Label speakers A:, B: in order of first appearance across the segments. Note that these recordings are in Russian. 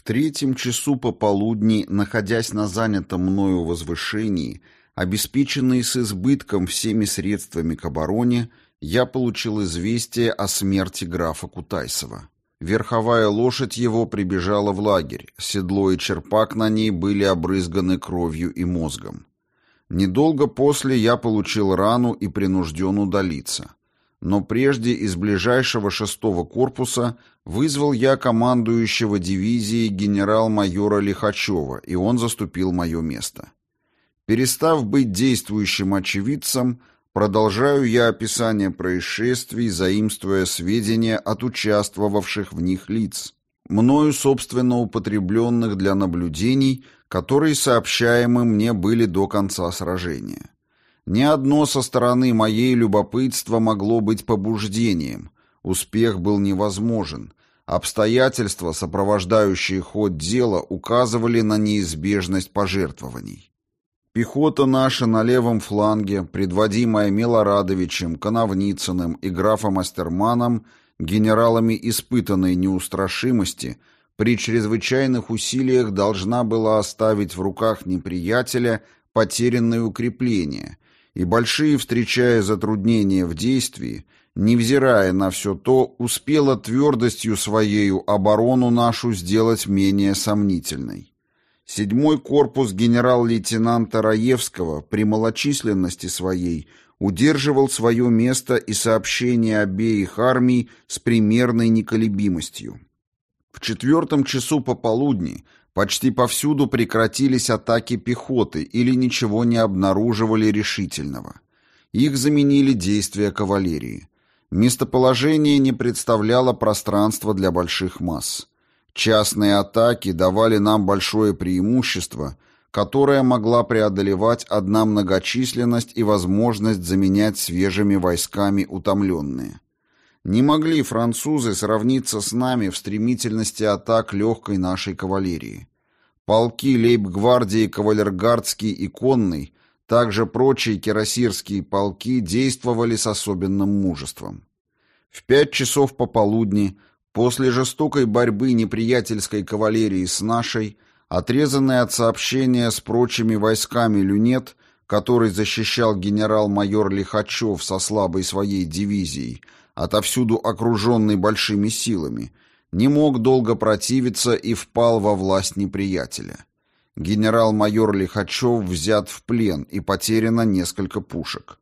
A: В третьем часу пополудни, находясь на занятом мною возвышении, обеспеченный с избытком всеми средствами к обороне, я получил известие о смерти графа Кутайсова. Верховая лошадь его прибежала в лагерь, седло и черпак на ней были обрызганы кровью и мозгом. Недолго после я получил рану и принужден удалиться. Но прежде из ближайшего шестого корпуса вызвал я командующего дивизией генерал-майора Лихачева, и он заступил мое место. Перестав быть действующим очевидцем, продолжаю я описание происшествий, заимствуя сведения от участвовавших в них лиц, мною собственно употребленных для наблюдений, которые сообщаемы мне были до конца сражения. Ни одно со стороны моей любопытства могло быть побуждением. Успех был невозможен. Обстоятельства, сопровождающие ход дела, указывали на неизбежность пожертвований. Пехота наша на левом фланге, предводимая Милорадовичем, Коновницыным и графом Астерманом, генералами испытанной неустрашимости, при чрезвычайных усилиях должна была оставить в руках неприятеля потерянные укрепления – и большие, встречая затруднения в действии, невзирая на все то, успела твердостью своею оборону нашу сделать менее сомнительной. Седьмой корпус генерал-лейтенанта Раевского при малочисленности своей удерживал свое место и сообщение обеих армий с примерной неколебимостью. В четвертом часу пополудни Почти повсюду прекратились атаки пехоты или ничего не обнаруживали решительного. Их заменили действия кавалерии. Местоположение не представляло пространства для больших масс. Частные атаки давали нам большое преимущество, которое могла преодолевать одна многочисленность и возможность заменять свежими войсками утомленные. Не могли французы сравниться с нами в стремительности атак легкой нашей кавалерии. Полки лейб-гвардии кавалергардский и конный, также прочие кирасирские полки действовали с особенным мужеством. В пять часов пополудни, после жестокой борьбы неприятельской кавалерии с нашей, отрезанный от сообщения с прочими войсками люнет, который защищал генерал-майор Лихачев со слабой своей дивизией, отовсюду окруженный большими силами, не мог долго противиться и впал во власть неприятеля. Генерал-майор Лихачев взят в плен и потеряно несколько пушек.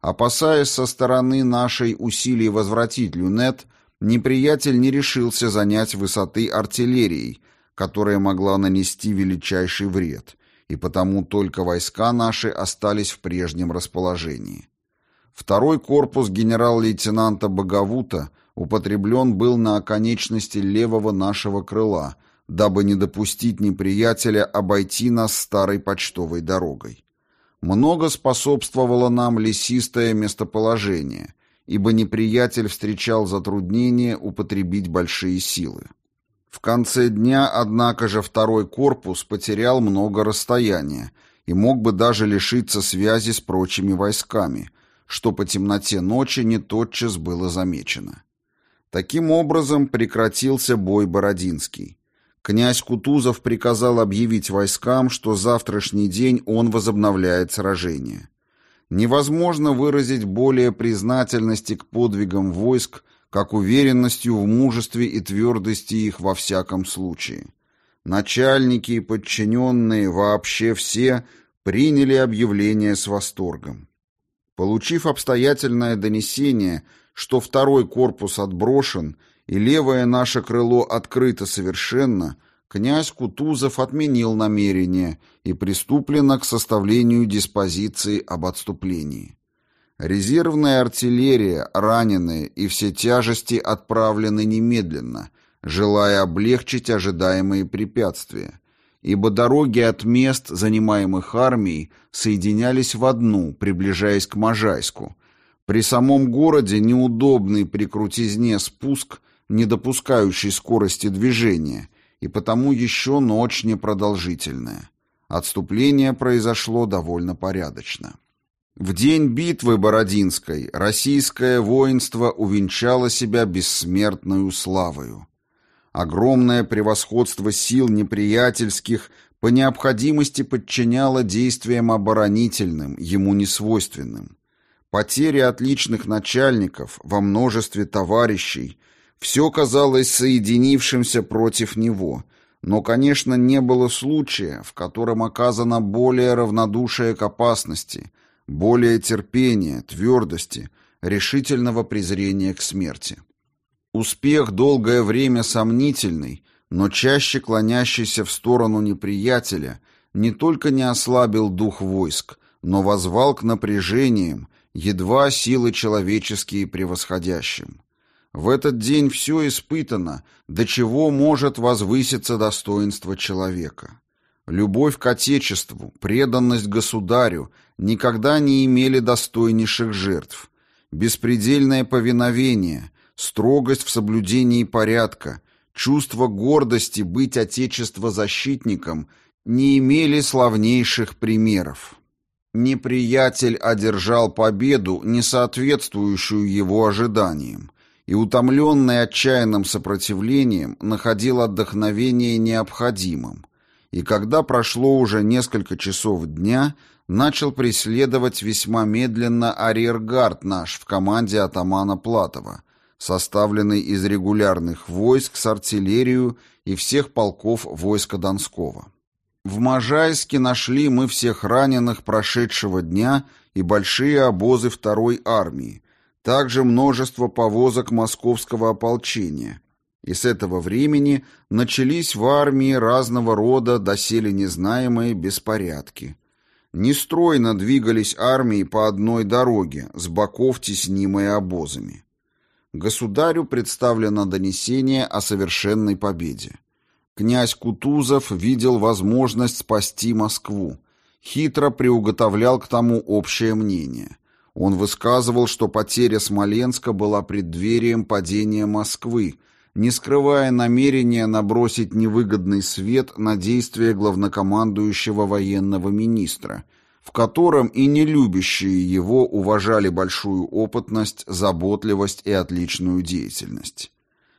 A: Опасаясь со стороны нашей усилий возвратить люнет, неприятель не решился занять высоты артиллерией, которая могла нанести величайший вред, и потому только войска наши остались в прежнем расположении. Второй корпус генерал-лейтенанта Боговута употреблен был на оконечности левого нашего крыла, дабы не допустить неприятеля обойти нас старой почтовой дорогой. Много способствовало нам лесистое местоположение, ибо неприятель встречал затруднение употребить большие силы. В конце дня, однако же, второй корпус потерял много расстояния и мог бы даже лишиться связи с прочими войсками, что по темноте ночи не тотчас было замечено. Таким образом прекратился бой Бородинский. Князь Кутузов приказал объявить войскам, что завтрашний день он возобновляет сражение. Невозможно выразить более признательности к подвигам войск, как уверенностью в мужестве и твердости их во всяком случае. Начальники и подчиненные, вообще все, приняли объявление с восторгом. Получив обстоятельное донесение, что второй корпус отброшен и левое наше крыло открыто совершенно, князь Кутузов отменил намерение и приступлено к составлению диспозиции об отступлении. Резервная артиллерия, раненые и все тяжести отправлены немедленно, желая облегчить ожидаемые препятствия, ибо дороги от мест, занимаемых армией, соединялись в одну, приближаясь к Можайску. При самом городе неудобный при крутизне спуск, не допускающий скорости движения, и потому еще ночь непродолжительная. Отступление произошло довольно порядочно. В день битвы Бородинской российское воинство увенчало себя бессмертную славою. Огромное превосходство сил неприятельских по необходимости подчиняло действиям оборонительным, ему несвойственным. Потери отличных начальников во множестве товарищей, все казалось соединившимся против него, но, конечно, не было случая, в котором оказано более равнодушие к опасности, более терпения, твердости, решительного презрения к смерти. Успех долгое время сомнительный, но чаще клонящийся в сторону неприятеля, не только не ослабил дух войск, но возвал к напряжениям, едва силы человеческие превосходящим. В этот день все испытано, до чего может возвыситься достоинство человека. Любовь к Отечеству, преданность государю никогда не имели достойнейших жертв. Беспредельное повиновение, строгость в соблюдении порядка, чувство гордости быть Отечество защитником не имели славнейших примеров. Неприятель одержал победу, не соответствующую его ожиданиям, и, утомленный отчаянным сопротивлением, находил отдохновение необходимым, и когда прошло уже несколько часов дня, начал преследовать весьма медленно арьергард наш в команде атамана Платова, составленный из регулярных войск с артиллерией и всех полков войска Донского. В Можайске нашли мы всех раненых прошедшего дня и большие обозы второй армии, также множество повозок московского ополчения. И с этого времени начались в армии разного рода доселе незнаемые беспорядки. Нестройно двигались армии по одной дороге, с боков теснимые обозами. Государю представлено донесение о совершенной победе. Князь Кутузов видел возможность спасти Москву, хитро приуготовлял к тому общее мнение – он высказывал, что потеря Смоленска была преддверием падения Москвы, не скрывая намерения набросить невыгодный свет на действия главнокомандующего военного министра, в котором и нелюбящие его уважали большую опытность, заботливость и отличную деятельность.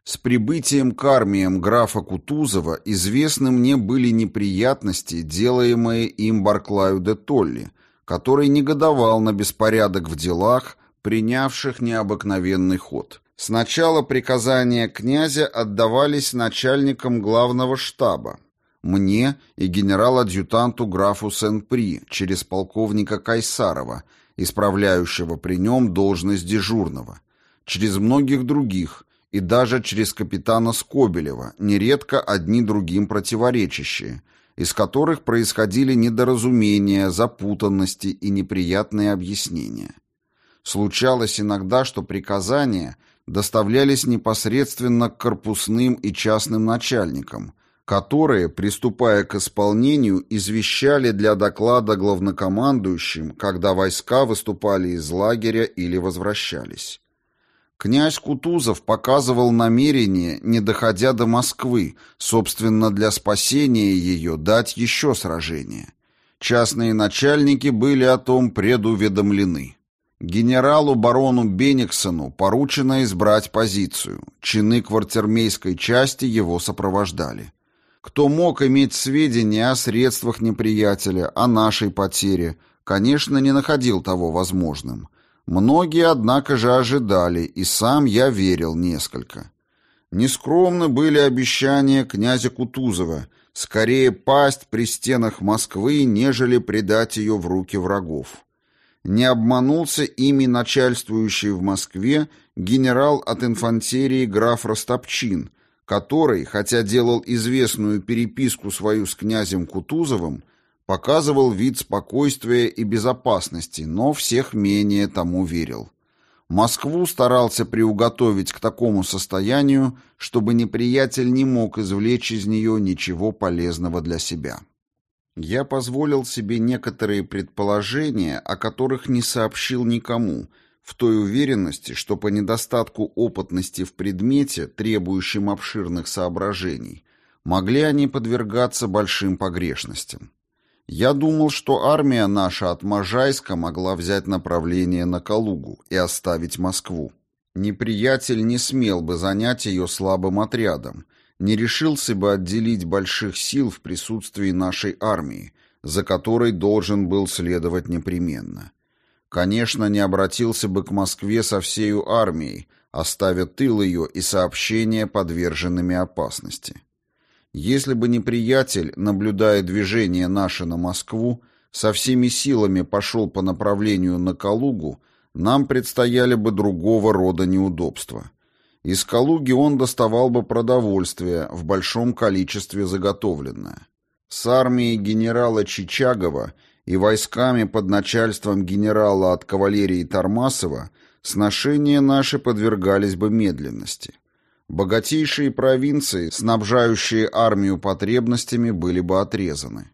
A: С прибытием к армиям графа Кутузова известны мне были неприятности, делаемые им Барклаю де Толли, который негодовал на беспорядок в делах, принявших необыкновенный ход. Сначала приказания князя отдавались начальникам главного штаба, мне и генерал-адъютанту графу Сен-При через полковника Кайсарова, исправляющего при нем должность дежурного, через многих других и даже через капитана Скобелева, нередко одни другим противоречащие – из которых происходили недоразумения, запутанности и неприятные объяснения. Случалось иногда, что приказания доставлялись непосредственно к корпусным и частным начальникам, которые, приступая к исполнению, извещали для доклада главнокомандующим, когда войска выступали из лагеря или возвращались. Князь Кутузов показывал намерение, не доходя до Москвы, собственно, для спасения ее дать еще сражение. Частные начальники были о том предуведомлены. Генералу-барону Бениксону поручено избрать позицию. Чины квартирмейской части его сопровождали. Кто мог иметь сведения о средствах неприятеля, о нашей потере, конечно, не находил того возможным. Многие, однако же, ожидали, и сам я верил несколько. Нескромны были обещания князя Кутузова скорее пасть при стенах Москвы, нежели предать ее в руки врагов. Не обманулся ими начальствующий в Москве генерал от инфантерии граф Ростопчин, который, хотя делал известную переписку свою с князем Кутузовым, показывал вид спокойствия и безопасности, но всех менее тому верил. Москву старался приуготовить к такому состоянию, чтобы неприятель не мог извлечь из нее ничего полезного для себя. Я позволил себе некоторые предположения, о которых не сообщил никому, в той уверенности, что по недостатку опытности в предмете, требующем обширных соображений, могли они подвергаться большим погрешностям. Я думал, что армия наша от Можайска могла взять направление на Калугу и оставить Москву. Неприятель не смел бы занять ее слабым отрядом, не решился бы отделить больших сил в присутствии нашей армии, за которой должен был следовать непременно. Конечно, не обратился бы к Москве со всею армией, оставя тыл ее и сообщения подверженными опасности. Если бы неприятель, наблюдая движение наше на Москву, со всеми силами пошел по направлению на Калугу, нам предстояли бы другого рода неудобства. Из Калуги он доставал бы продовольствие, в большом количестве заготовленное. С армией генерала Чичагова и войсками под начальством генерала от кавалерии Тормасова сношения наши подвергались бы медленности. Богатейшие провинции, снабжающие армию потребностями, были бы отрезаны.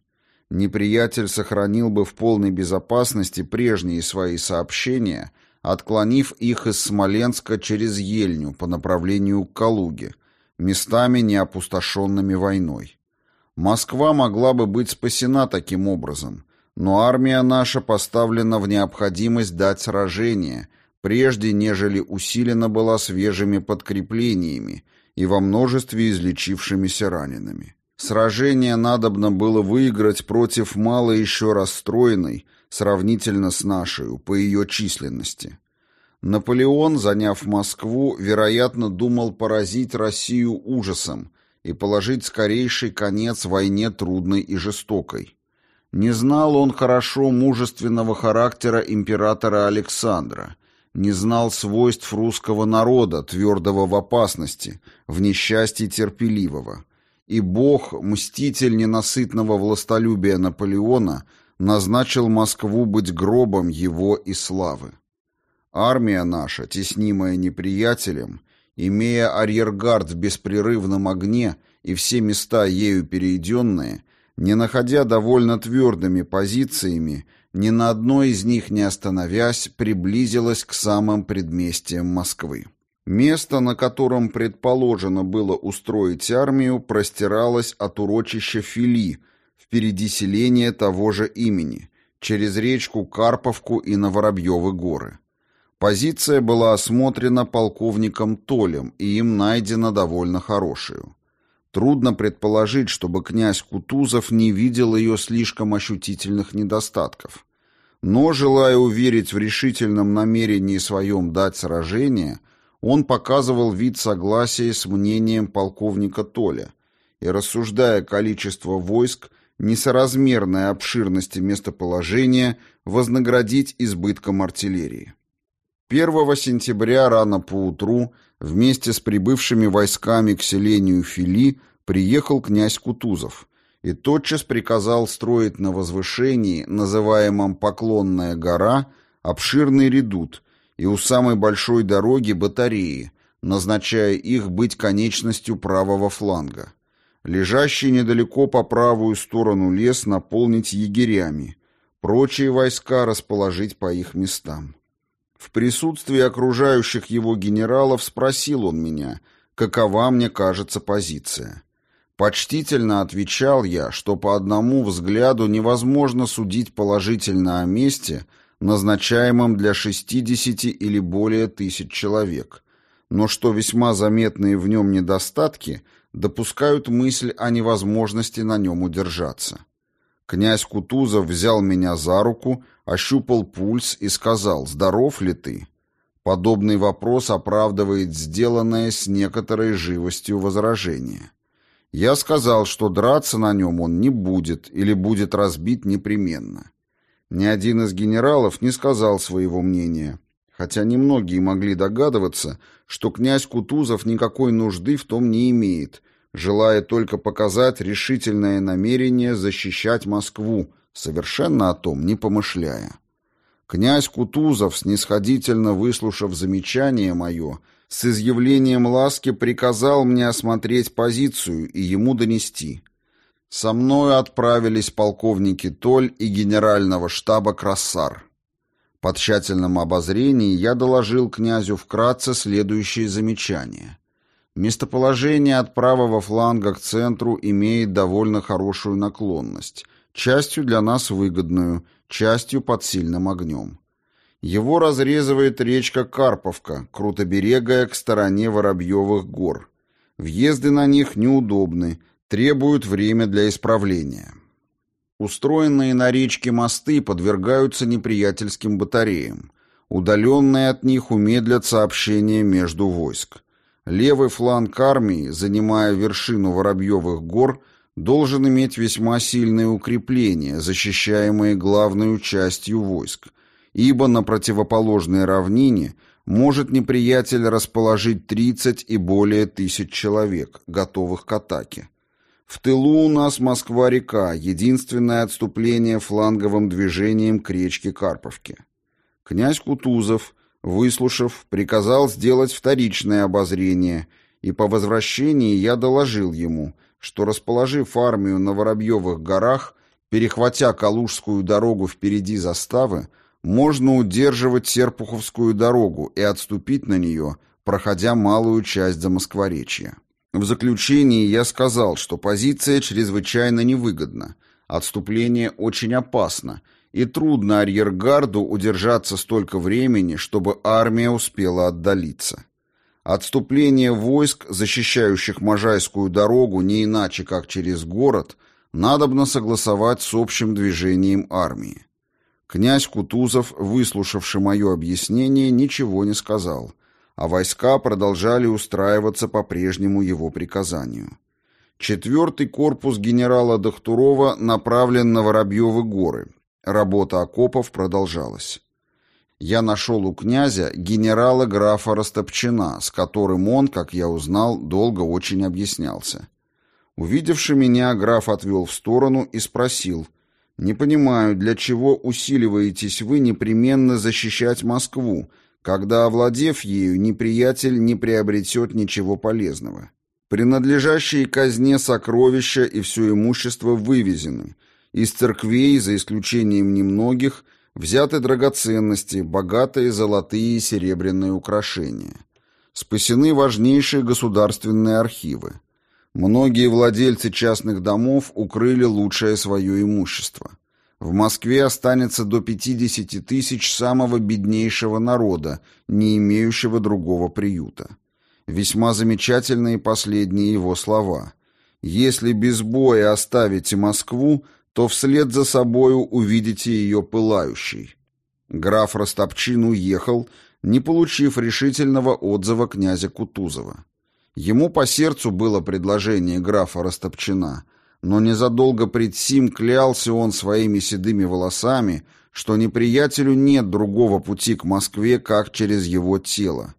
A: Неприятель сохранил бы в полной безопасности прежние свои сообщения, отклонив их из Смоленска через Ельню по направлению к Калуге, местами не опустошенными войной. Москва могла бы быть спасена таким образом, но армия наша поставлена в необходимость дать сражение – прежде нежели усилена была свежими подкреплениями и во множестве излечившимися ранеными. Сражение надобно было выиграть против мало еще расстроенной, сравнительно с нашей, по ее численности. Наполеон, заняв Москву, вероятно, думал поразить Россию ужасом и положить скорейший конец войне трудной и жестокой. Не знал он хорошо мужественного характера императора Александра не знал свойств русского народа, твердого в опасности, в несчастье терпеливого. И Бог, мститель ненасытного властолюбия Наполеона, назначил Москву быть гробом его и славы. Армия наша, теснимая неприятелем, имея арьергард в беспрерывном огне и все места ею перейденные, не находя довольно твердыми позициями, ни на одной из них не остановясь, приблизилась к самым предместьям Москвы. Место, на котором предположено было устроить армию, простиралось от урочища Фили, впереди селения того же имени, через речку Карповку и на Воробьевы горы. Позиция была осмотрена полковником Толем, и им найдена довольно хорошую. Трудно предположить, чтобы князь Кутузов не видел ее слишком ощутительных недостатков. Но, желая уверить в решительном намерении своем дать сражение, он показывал вид согласия с мнением полковника Толя и, рассуждая количество войск, несоразмерной обширности местоположения, вознаградить избытком артиллерии. 1 сентября рано поутру Вместе с прибывшими войсками к селению Фили приехал князь Кутузов и тотчас приказал строить на возвышении, называемом Поклонная гора, обширный редут и у самой большой дороги батареи, назначая их быть конечностью правого фланга. Лежащий недалеко по правую сторону лес наполнить егерями, прочие войска расположить по их местам. В присутствии окружающих его генералов спросил он меня, какова мне кажется позиция. Почтительно отвечал я, что по одному взгляду невозможно судить положительно о месте, назначаемом для 60 или более тысяч человек, но что весьма заметные в нем недостатки допускают мысль о невозможности на нем удержаться. Князь Кутузов взял меня за руку, ощупал пульс и сказал «Здоров ли ты?». Подобный вопрос оправдывает сделанное с некоторой живостью возражение. Я сказал, что драться на нем он не будет или будет разбит непременно. Ни один из генералов не сказал своего мнения, хотя немногие могли догадываться, что князь Кутузов никакой нужды в том не имеет – желая только показать решительное намерение защищать Москву, совершенно о том не помышляя. Князь Кутузов, снисходительно выслушав замечание мое, с изъявлением ласки приказал мне осмотреть позицию и ему донести. Со мною отправились полковники Толь и генерального штаба Крассар. По тщательном обозрении я доложил князю вкратце следующие замечания. Местоположение от правого фланга к центру имеет довольно хорошую наклонность, частью для нас выгодную, частью под сильным огнем. Его разрезывает речка Карповка, крутоберегая к стороне Воробьевых гор. Въезды на них неудобны, требуют время для исправления. Устроенные на речке мосты подвергаются неприятельским батареям. Удаленные от них умедлят сообщения между войск. Левый фланг армии, занимая вершину Воробьевых гор, должен иметь весьма сильные укрепления, защищаемые главной частью войск, ибо на противоположной равнине может неприятель расположить 30 и более тысяч человек, готовых к атаке. В тылу у нас Москва-река, единственное отступление фланговым движением к речке Карповке. Князь Кутузов, выслушав, приказал сделать вторичное обозрение, и по возвращении я доложил ему, что, расположив армию на Воробьевых горах, перехватя Калужскую дорогу впереди заставы, можно удерживать Серпуховскую дорогу и отступить на нее, проходя малую часть за Москворечья. В заключении я сказал, что позиция чрезвычайно невыгодна, отступление очень опасно, и трудно арьергарду удержаться столько времени, чтобы армия успела отдалиться. Отступление войск, защищающих Можайскую дорогу не иначе, как через город, надобно согласовать с общим движением армии. Князь Кутузов, выслушавший мое объяснение, ничего не сказал, а войска продолжали устраиваться по прежнему его приказанию. Четвертый корпус генерала Дохтурова направлен на Воробьевы горы. Работа окопов продолжалась. Я нашел у князя генерала графа Растопчина, с которым он, как я узнал, долго очень объяснялся. Увидевши меня, граф отвел в сторону и спросил, «Не понимаю, для чего усиливаетесь вы непременно защищать Москву, когда, овладев ею, неприятель не приобретет ничего полезного. Принадлежащие казне сокровища и все имущество вывезены. Из церквей, за исключением немногих, взяты драгоценности, богатые золотые и серебряные украшения. Спасены важнейшие государственные архивы. Многие владельцы частных домов укрыли лучшее свое имущество. В Москве останется до 50 тысяч самого беднейшего народа, не имеющего другого приюта. Весьма замечательные последние его слова. «Если без боя оставите Москву, то вслед за собою увидите ее пылающей». Граф Ростопчин уехал, не получив решительного отзыва князя Кутузова. Ему по сердцу было предложение графа Ростопчина, но незадолго пред сим клялся он своими седыми волосами, что неприятелю нет другого пути к Москве, как через его тело.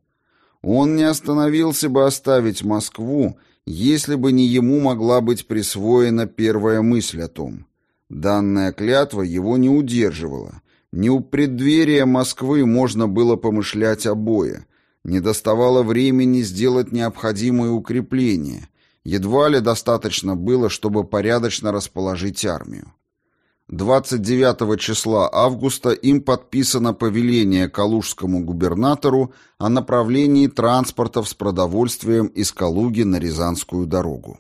A: Он не остановился бы оставить Москву, если бы не ему могла быть присвоена первая мысль о том. Данная клятва его не удерживала. Не у преддверия Москвы можно было помышлять обои. Не доставало времени сделать необходимые укрепления, едва ли достаточно было, чтобы порядочно расположить армию. 29 числа августа им подписано повеление калужскому губернатору о направлении транспортов с продовольствием из Калуги на Рязанскую дорогу.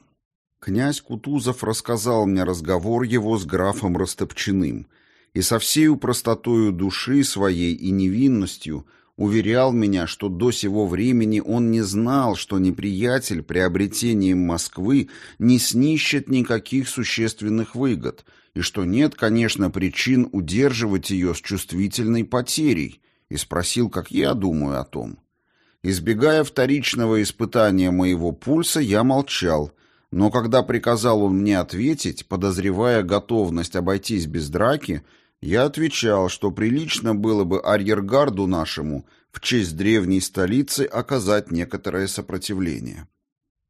A: Князь Кутузов рассказал мне разговор его с графом Растопчиным и со всею простотою души своей и невинностью – уверял меня, что до сего времени он не знал, что неприятель приобретением Москвы не снищет никаких существенных выгод, и что нет, конечно, причин удерживать ее с чувствительной потерей, и спросил, как я думаю о том. Избегая вторичного испытания моего пульса, я молчал, но когда приказал он мне ответить, подозревая готовность обойтись без драки, я отвечал, что прилично было бы арьергарду нашему в честь древней столицы оказать некоторое сопротивление.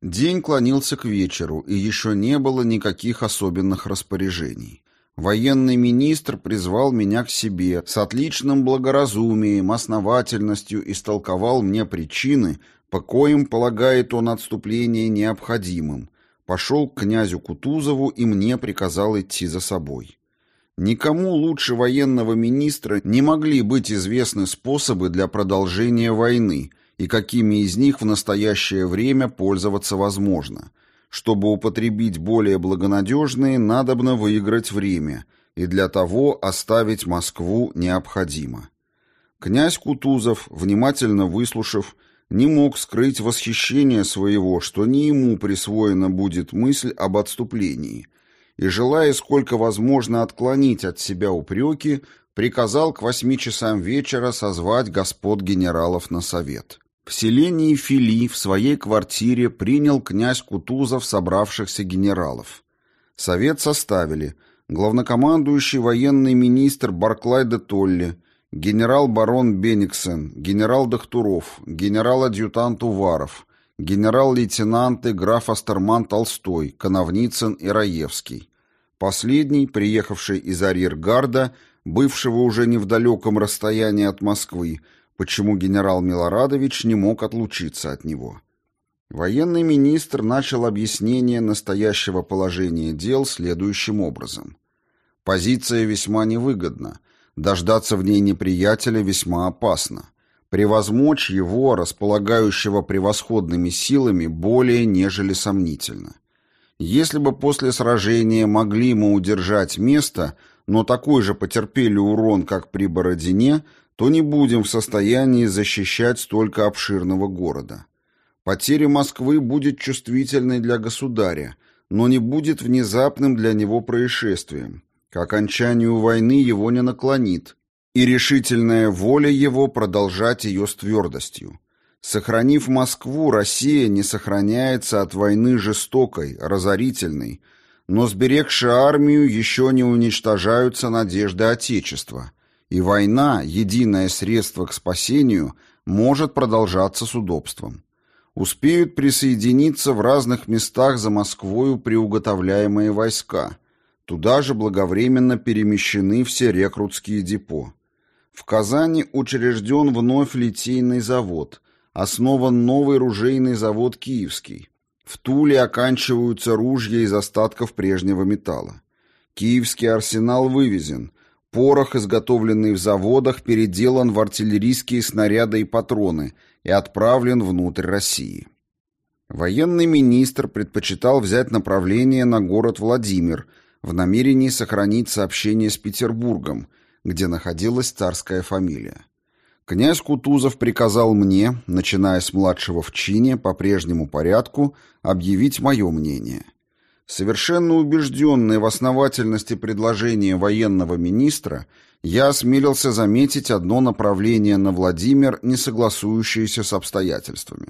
A: День клонился к вечеру, и еще не было никаких особенных распоряжений. Военный министр призвал меня к себе, с отличным благоразумием, основательностью истолковал мне причины, по коим полагает он отступление необходимым, пошел к князю Кутузову и мне приказал идти за собой. Никому лучше военного министра не могли быть известны способы для продолжения войны и какими из них в настоящее время пользоваться возможно. Чтобы употребить более благонадежные, надобно выиграть время, и для того оставить Москву необходимо. Князь Кутузов, внимательно выслушав, не мог скрыть восхищение своего, что не ему присвоена будет мысль об отступлении, и, желая сколько возможно отклонить от себя упреки, приказал к восьми часам вечера созвать господ генералов на совет. В селении Фили в своей квартире принял князь Кутузов собравшихся генералов. Совет составили главнокомандующий военный министр Барклай де Толли, генерал-барон Бениксен, генерал Дахтуров, генерал-адъютант Уваров, генерал-лейтенанты граф Астерман Толстой, Коновницын и Раевский. Последний, приехавший из арьергарда, бывшего уже не в далеком расстоянии от Москвы, почему генерал Милорадович не мог отлучиться от него. Военный министр начал объяснение настоящего положения дел следующим образом. Позиция весьма невыгодна, дождаться в ней неприятеля весьма опасно. Превозмочь его, располагающего превосходными силами, более нежели сомнительно. Если бы после сражения могли мы удержать место, но такой же потерпели урон, как при Бородине, то не будем в состоянии защищать столько обширного города. Потеря Москвы будет чувствительной для государя, но не будет внезапным для него происшествием. К окончанию войны его не наклонит, и решительная воля его продолжать ее с твердостью. Сохранив Москву, Россия не сохраняется от войны жестокой, разорительной, но сберегши армию еще не уничтожаются надежды Отечества, и война, единое средство к спасению, может продолжаться с удобством. Успеют присоединиться в разных местах за Москвою приуготовляемые войска. Туда же благовременно перемещены все рекрутские депо. В Казани учрежден вновь литейный завод, основан новый ружейный завод «Киевский». В Туле оканчиваются ружья из остатков прежнего металла. Киевский арсенал вывезен. Порох, изготовленный в заводах, переделан в артиллерийские снаряды и патроны и отправлен внутрь России. Военный министр предпочитал взять направление на город Владимир в намерении сохранить сообщение с Петербургом, где находилась царская фамилия. Князь Кутузов приказал мне, начиная с младшего в чине, по прежнему порядку, объявить мое мнение. Совершенно убежденный в основательности предложения военного министра, я осмелился заметить одно направление на Владимир, не согласующееся с обстоятельствами.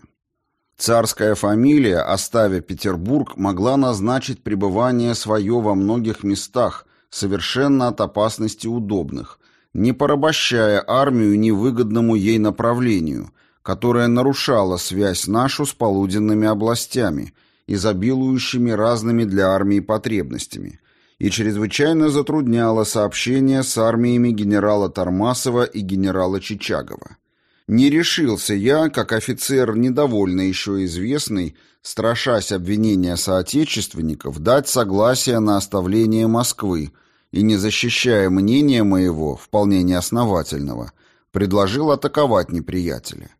A: Царская фамилия, оставив Петербург, могла назначить пребывание свое во многих местах, совершенно от опасности удобных, не порабощая армию невыгодному ей направлению, которое нарушало связь нашу с полуденными областями, изобилующими разными для армии потребностями, и чрезвычайно затрудняло сообщение с армиями генерала Тормасова и генерала Чичагова. Не решился я, как офицер, недовольно еще известный, страшась обвинения соотечественников, дать согласие на оставление Москвы, и, не защищая мнения моего, вполне неосновательного, предложил атаковать неприятеля.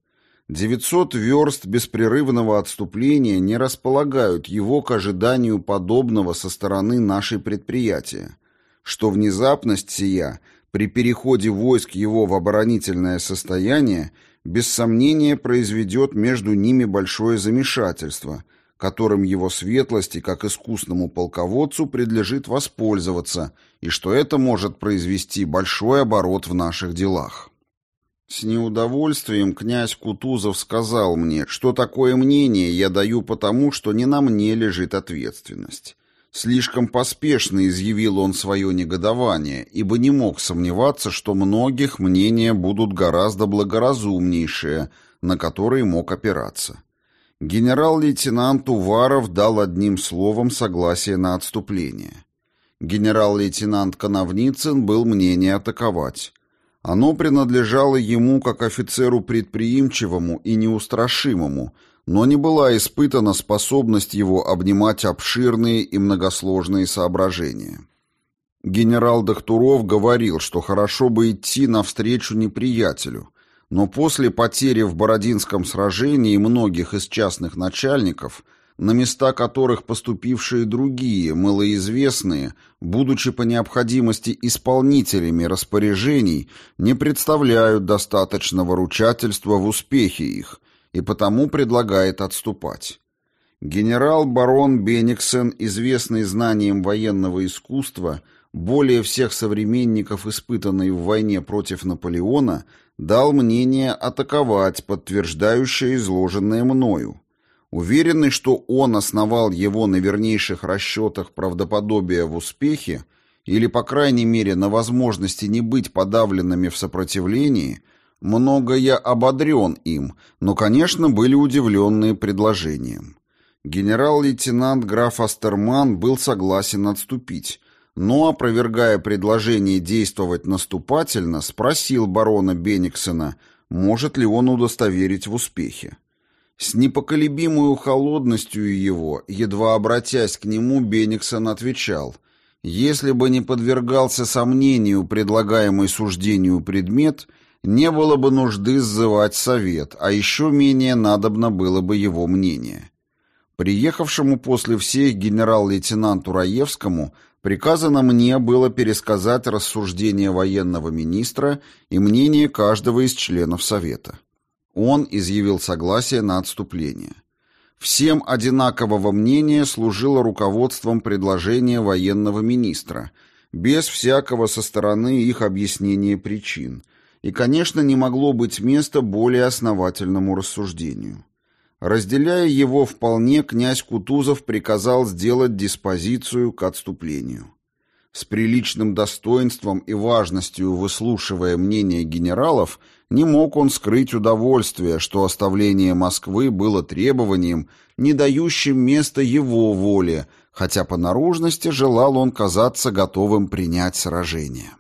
A: 900 верст беспрерывного отступления не располагают его к ожиданию подобного со стороны нашей предприятия, что внезапность сия при переходе войск его в оборонительное состояние без сомнения произведет между ними большое замешательство, которым его светлости, как искусному полководцу, предлежит воспользоваться, и что это может произвести большой оборот в наших делах. С неудовольствием князь Кутузов сказал мне, что такое мнение я даю потому, что не на мне лежит ответственность. Слишком поспешно изъявил он свое негодование, ибо не мог сомневаться, что многих мнения будут гораздо благоразумнейшие, на которые мог опираться. Генерал-лейтенант Уваров дал одним словом согласие на отступление. Генерал-лейтенант Коновницын был мнения атаковать. Оно принадлежало ему как офицеру предприимчивому и неустрашимому, но не была испытана способность его обнимать обширные и многосложные соображения. Генерал Дохтуров говорил, что хорошо бы идти навстречу неприятелю, но после потери в Бородинском сражении многих из частных начальников, на места которых поступившие другие, малоизвестные, будучи по необходимости исполнителями распоряжений, не представляют достаточного ручательства в успехе их, и потому предлагает отступать. Генерал-барон Бениксен, известный знанием военного искусства, более всех современников, испытанный в войне против Наполеона, дал мнение атаковать, подтверждающее изложенное мною. Уверенный, что он основал его на вернейших расчетах правдоподобия в успехе, или, по крайней мере, на возможности не быть подавленными в сопротивлении, много я ободрен им, но, конечно, были удивленные предложением. Генерал-лейтенант граф Астерман был согласен отступить, но, опровергая предложение действовать наступательно, спросил барона Бениксена, может ли он удостоверить в успехе. С непоколебимой холодностью его, едва обратясь к нему, Бениксон отвечал, «Если бы не подвергался сомнению предлагаемый суждению предмет, не было бы нужды сзывать совет, а еще менее надобно было бы его мнение». Приехавшему после всех генерал-лейтенанту Раевскому приказано мне было пересказать рассуждения военного министра и мнение каждого из членов Совета. Он изъявил согласие на отступление. Всем одинакового мнения служило руководством предложение военного министра, без всякого со стороны их объяснения причин, и, конечно, не могло быть места более основательному рассуждению. Разделяя его вполне, князь Кутузов приказал сделать диспозицию к отступлению. С приличным достоинством и важностью выслушивая мнение генералов, не мог он скрыть удовольствие, что оставление Москвы было требованием, не дающим места его воле, хотя по наружности желал он казаться готовым принять сражение.